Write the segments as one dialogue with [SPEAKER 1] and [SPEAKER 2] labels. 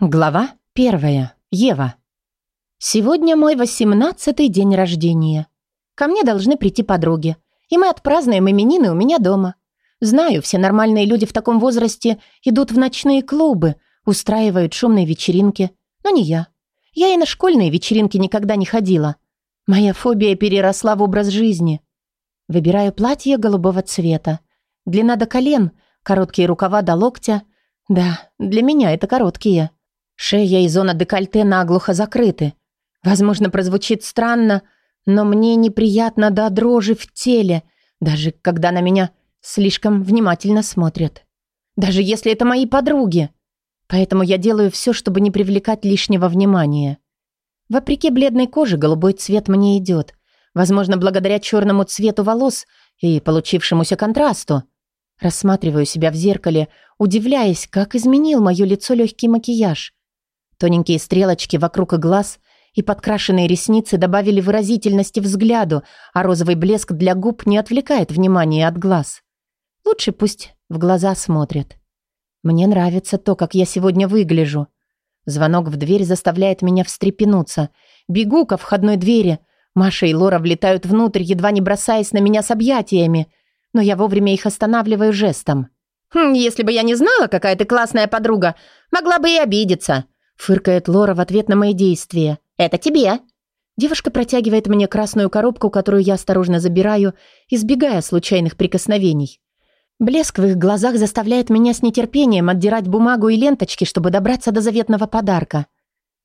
[SPEAKER 1] Глава первая. Ева. Сегодня мой восемнадцатый день рождения. Ко мне должны прийти подруги, и мы отпразднуем именины у меня дома. Знаю, все нормальные люди в таком возрасте идут в ночные клубы, устраивают шумные вечеринки, но не я. Я и на школьные вечеринки никогда не ходила. Моя фобия переросла в образ жизни. Выбираю платье голубого цвета. Длина до колен, короткие рукава до локтя. Да, для меня это короткие – Шея и зона декольте наглухо закрыты. Возможно, прозвучит странно, но мне неприятно до дрожи в теле, даже когда на меня слишком внимательно смотрят. Даже если это мои подруги. Поэтому я делаю все, чтобы не привлекать лишнего внимания. Вопреки бледной коже голубой цвет мне идет. Возможно, благодаря черному цвету волос и получившемуся контрасту. Рассматриваю себя в зеркале, удивляясь, как изменил мое лицо легкий макияж. Тоненькие стрелочки вокруг глаз и подкрашенные ресницы добавили выразительности взгляду, а розовый блеск для губ не отвлекает внимания от глаз. Лучше пусть в глаза смотрят. Мне нравится то, как я сегодня выгляжу. Звонок в дверь заставляет меня встрепенуться. Бегу ко входной двери. Маша и Лора влетают внутрь, едва не бросаясь на меня с объятиями. Но я вовремя их останавливаю жестом.
[SPEAKER 2] «Хм, «Если бы я не знала, какая ты классная подруга, могла бы и обидеться.
[SPEAKER 1] Фыркает Лора в ответ на мои действия.
[SPEAKER 2] «Это тебе!»
[SPEAKER 1] Девушка протягивает мне красную коробку, которую я осторожно забираю, избегая случайных прикосновений. Блеск в их глазах заставляет меня с нетерпением отдирать бумагу и ленточки, чтобы добраться до заветного подарка.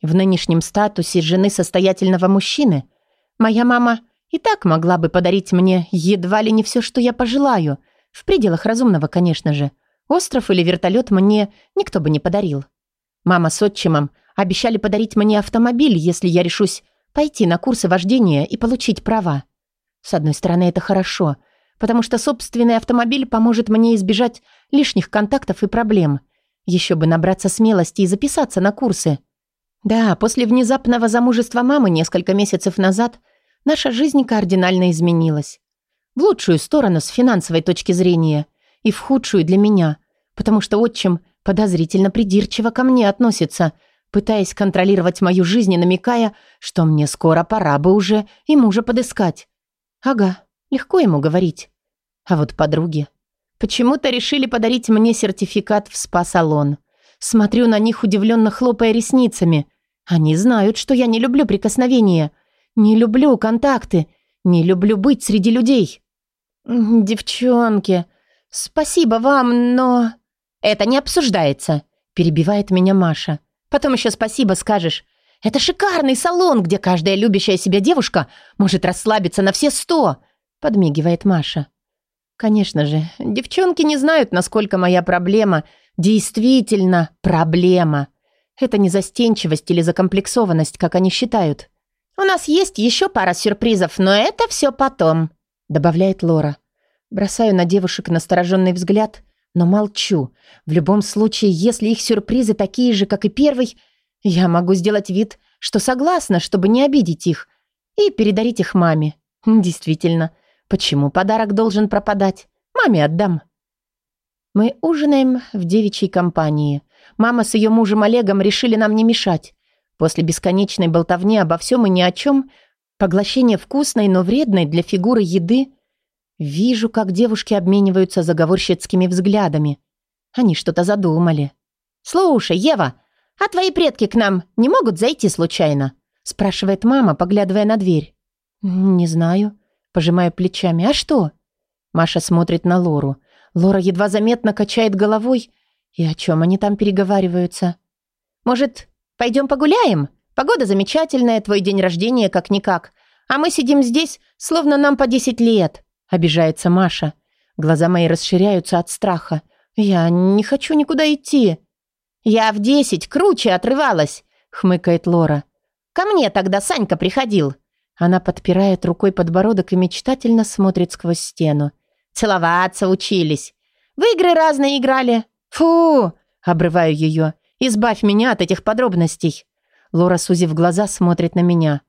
[SPEAKER 1] В нынешнем статусе жены состоятельного мужчины моя мама и так могла бы подарить мне едва ли не все, что я пожелаю, в пределах разумного, конечно же. Остров или вертолет мне никто бы не подарил. Мама с отчимом обещали подарить мне автомобиль, если я решусь пойти на курсы вождения и получить права. С одной стороны, это хорошо, потому что собственный автомобиль поможет мне избежать лишних контактов и проблем. Еще бы набраться смелости и записаться на курсы. Да, после внезапного замужества мамы несколько месяцев назад наша жизнь кардинально изменилась. В лучшую сторону с финансовой точки зрения и в худшую для меня, потому что отчим подозрительно придирчиво ко мне относится, пытаясь контролировать мою жизнь и намекая, что мне скоро пора бы уже и мужа подыскать. Ага, легко ему говорить. А вот подруги почему-то решили подарить мне сертификат в спа-салон. Смотрю на них, удивленно хлопая ресницами. Они знают, что я не люблю прикосновения, не люблю контакты, не люблю быть среди людей. «Девчонки, спасибо вам, но...»
[SPEAKER 2] «Это не обсуждается», – перебивает меня Маша. «Потом еще спасибо скажешь. Это шикарный салон, где каждая любящая себя девушка может расслабиться на все сто», – подмигивает Маша.
[SPEAKER 1] Конечно же, девчонки не знают, насколько моя проблема действительно проблема. Это не застенчивость или закомплексованность, как они считают.
[SPEAKER 2] «У нас есть еще пара сюрпризов, но это все потом», — добавляет Лора.
[SPEAKER 1] Бросаю на девушек настороженный взгляд но молчу. В любом случае, если их сюрпризы такие же, как и первый, я могу сделать вид, что согласна, чтобы не обидеть их, и передарить их маме. Действительно, почему подарок должен пропадать? Маме отдам. Мы ужинаем в девичьей компании. Мама с ее мужем Олегом решили нам не мешать. После бесконечной болтовни обо всем и ни о чем, поглощение вкусной, но вредной для фигуры еды – Вижу, как девушки обмениваются заговорщицкими взглядами. Они что-то задумали.
[SPEAKER 2] «Слушай, Ева, а твои предки к нам не могут зайти случайно?» спрашивает мама, поглядывая на дверь.
[SPEAKER 1] «Не знаю», пожимаю плечами. «А что?» Маша смотрит на Лору. Лора едва заметно качает головой. И о чем они там переговариваются?
[SPEAKER 2] «Может, пойдем погуляем? Погода замечательная, твой день рождения как-никак. А мы сидим здесь, словно нам по десять лет».
[SPEAKER 1] Обижается Маша. Глаза мои расширяются от страха. «Я не хочу никуда идти».
[SPEAKER 2] «Я в десять круче отрывалась», — хмыкает Лора. «Ко мне тогда Санька приходил».
[SPEAKER 1] Она подпирает рукой подбородок и мечтательно смотрит сквозь стену.
[SPEAKER 2] «Целоваться учились. В игры разные играли.
[SPEAKER 1] Фу!» — обрываю ее. «Избавь меня от этих подробностей». Лора, сузив глаза, смотрит на меня.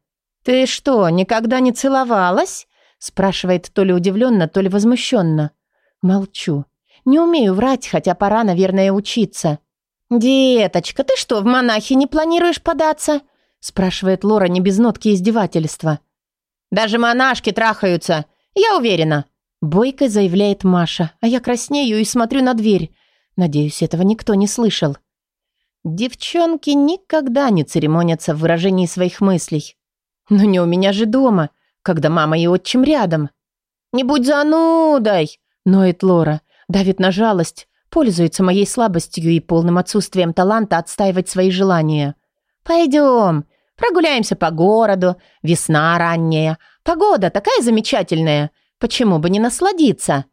[SPEAKER 1] «Ты что, никогда не целовалась?» Спрашивает то ли удивленно, то ли возмущенно. Молчу. Не умею врать, хотя пора, наверное, учиться. «Деточка, ты что, в монахи не планируешь податься?» спрашивает Лора не без нотки издевательства. «Даже монашки трахаются, я уверена», бойко заявляет Маша, а я краснею и смотрю на дверь. Надеюсь, этого никто не слышал. Девчонки никогда не церемонятся в выражении своих мыслей. Но не у меня же дома когда мама и отчим рядом. «Не будь занудой!» – ноет Лора, давит на жалость, пользуется моей слабостью и полным отсутствием таланта отстаивать свои желания. «Пойдем, прогуляемся по городу, весна ранняя, погода такая замечательная, почему бы не насладиться?»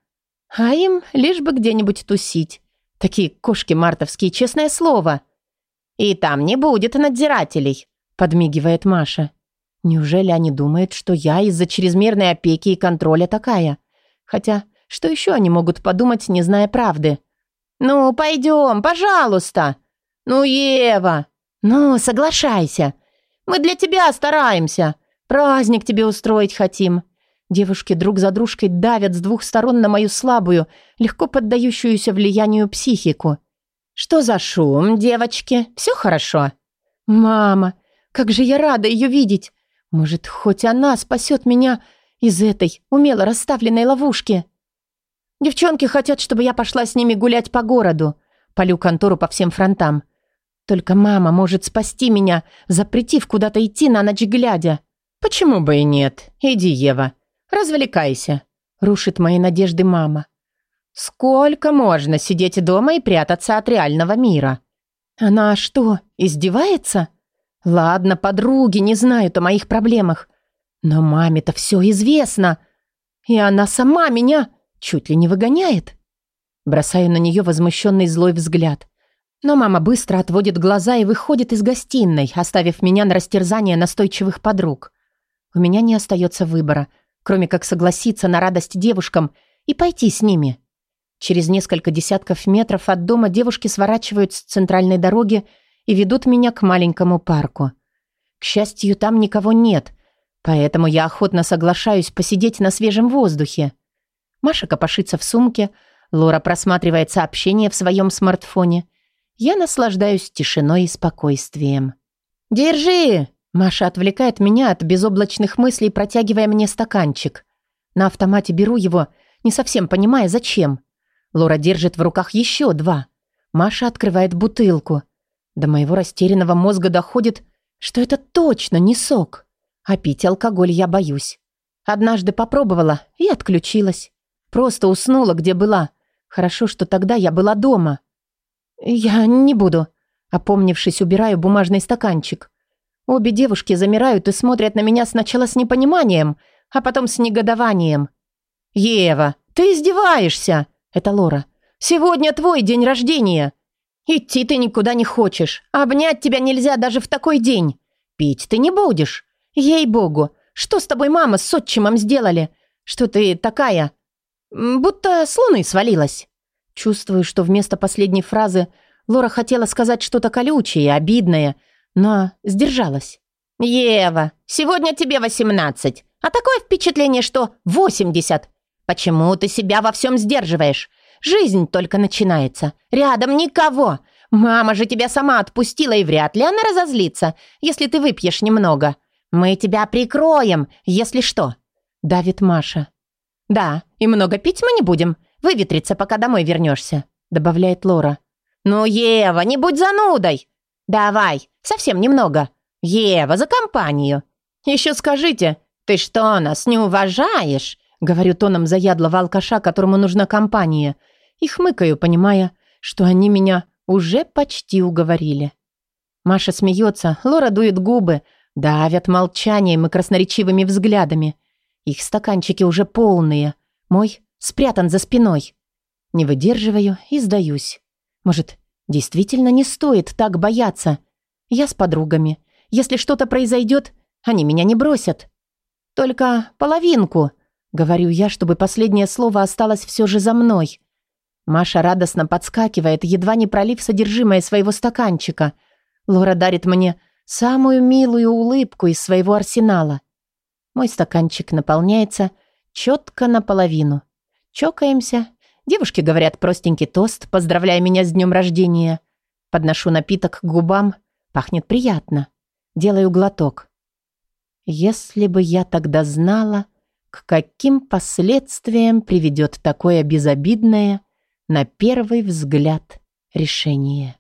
[SPEAKER 1] А им лишь бы где-нибудь тусить. Такие кошки мартовские, честное слово. «И там не будет надзирателей», – подмигивает Маша. Неужели они думают, что я из-за чрезмерной опеки и контроля такая? Хотя, что еще они могут подумать, не зная правды? «Ну, пойдем, пожалуйста!» «Ну, Ева!» «Ну, соглашайся! Мы для тебя стараемся! Праздник тебе устроить хотим!» Девушки друг за дружкой давят с двух сторон на мою слабую, легко поддающуюся влиянию психику. «Что за шум, девочки? Все хорошо?» «Мама, как же я рада ее видеть! Может, хоть она спасет меня из этой умело расставленной ловушки? Девчонки хотят, чтобы я пошла с ними гулять по городу. Полю контору по всем фронтам. Только мама может спасти меня, запретив куда-то идти на ночь глядя. Почему бы и нет? Иди, Ева. Развлекайся. Рушит мои надежды мама. Сколько можно сидеть дома и прятаться от реального мира? Она что, издевается? Ладно, подруги не знают о моих проблемах. Но маме-то все известно. И она сама меня чуть ли не выгоняет. Бросаю на нее возмущенный злой взгляд. Но мама быстро отводит глаза и выходит из гостиной, оставив меня на растерзание настойчивых подруг. У меня не остается выбора, кроме как согласиться на радость девушкам и пойти с ними. Через несколько десятков метров от дома девушки сворачивают с центральной дороги и ведут меня к маленькому парку. К счастью, там никого нет, поэтому я охотно соглашаюсь посидеть на свежем воздухе. Маша копошится в сумке, Лора просматривает сообщение в своем смартфоне. Я наслаждаюсь тишиной и спокойствием. «Держи!» Маша отвлекает меня от безоблачных мыслей, протягивая мне стаканчик. На автомате беру его, не совсем понимая, зачем. Лора держит в руках еще два. Маша открывает бутылку. До моего растерянного мозга доходит, что это точно не сок. А пить алкоголь я боюсь. Однажды попробовала и отключилась. Просто уснула, где была. Хорошо, что тогда я была дома. Я не буду. Опомнившись, убираю бумажный стаканчик. Обе девушки замирают и смотрят на меня сначала с непониманием, а потом с негодованием. «Ева, ты издеваешься!» Это Лора. «Сегодня твой день рождения! Идти ты никуда не хочешь. Обнять тебя нельзя даже в такой день. Пить ты не будешь. Ей-богу, что с тобой мама с отчимом сделали? Что ты такая? Будто с луны свалилась. Чувствую, что вместо последней фразы Лора хотела сказать что-то колючее, обидное, но сдержалась. «Ева, сегодня тебе восемнадцать, а такое впечатление, что восемьдесят. Почему ты себя во всем сдерживаешь? Жизнь только начинается. Рядом никого. Мама же тебя сама отпустила, и вряд ли она разозлится, если ты выпьешь немного. Мы тебя прикроем, если что», — давит Маша. «Да, и много пить мы не будем. Выветрится, пока домой вернешься», — добавляет Лора. «Ну, Ева, не будь занудой!» «Давай, совсем немного. Ева, за компанию!» «Еще скажите, ты что, нас не уважаешь?» Говорю тоном заядлого алкаша, которому нужна компания, и хмыкаю, понимая, что они меня уже почти уговорили. Маша смеется, Лора дует губы, давят молчанием и красноречивыми взглядами. Их стаканчики уже полные. Мой спрятан за спиной. Не выдерживаю и сдаюсь. Может, действительно не стоит так бояться? Я с подругами. Если что-то произойдет, они меня не бросят. Только половинку. Говорю я, чтобы последнее слово осталось все же за мной. Маша радостно подскакивает, едва не пролив содержимое своего стаканчика. Лора дарит мне самую милую улыбку из своего арсенала. Мой стаканчик наполняется четко наполовину. Чокаемся. Девушки говорят простенький тост, поздравляя меня с днем рождения. Подношу напиток к губам. Пахнет приятно. Делаю глоток. Если бы я тогда знала, каким последствиям приведет такое безобидное, на первый взгляд, решение.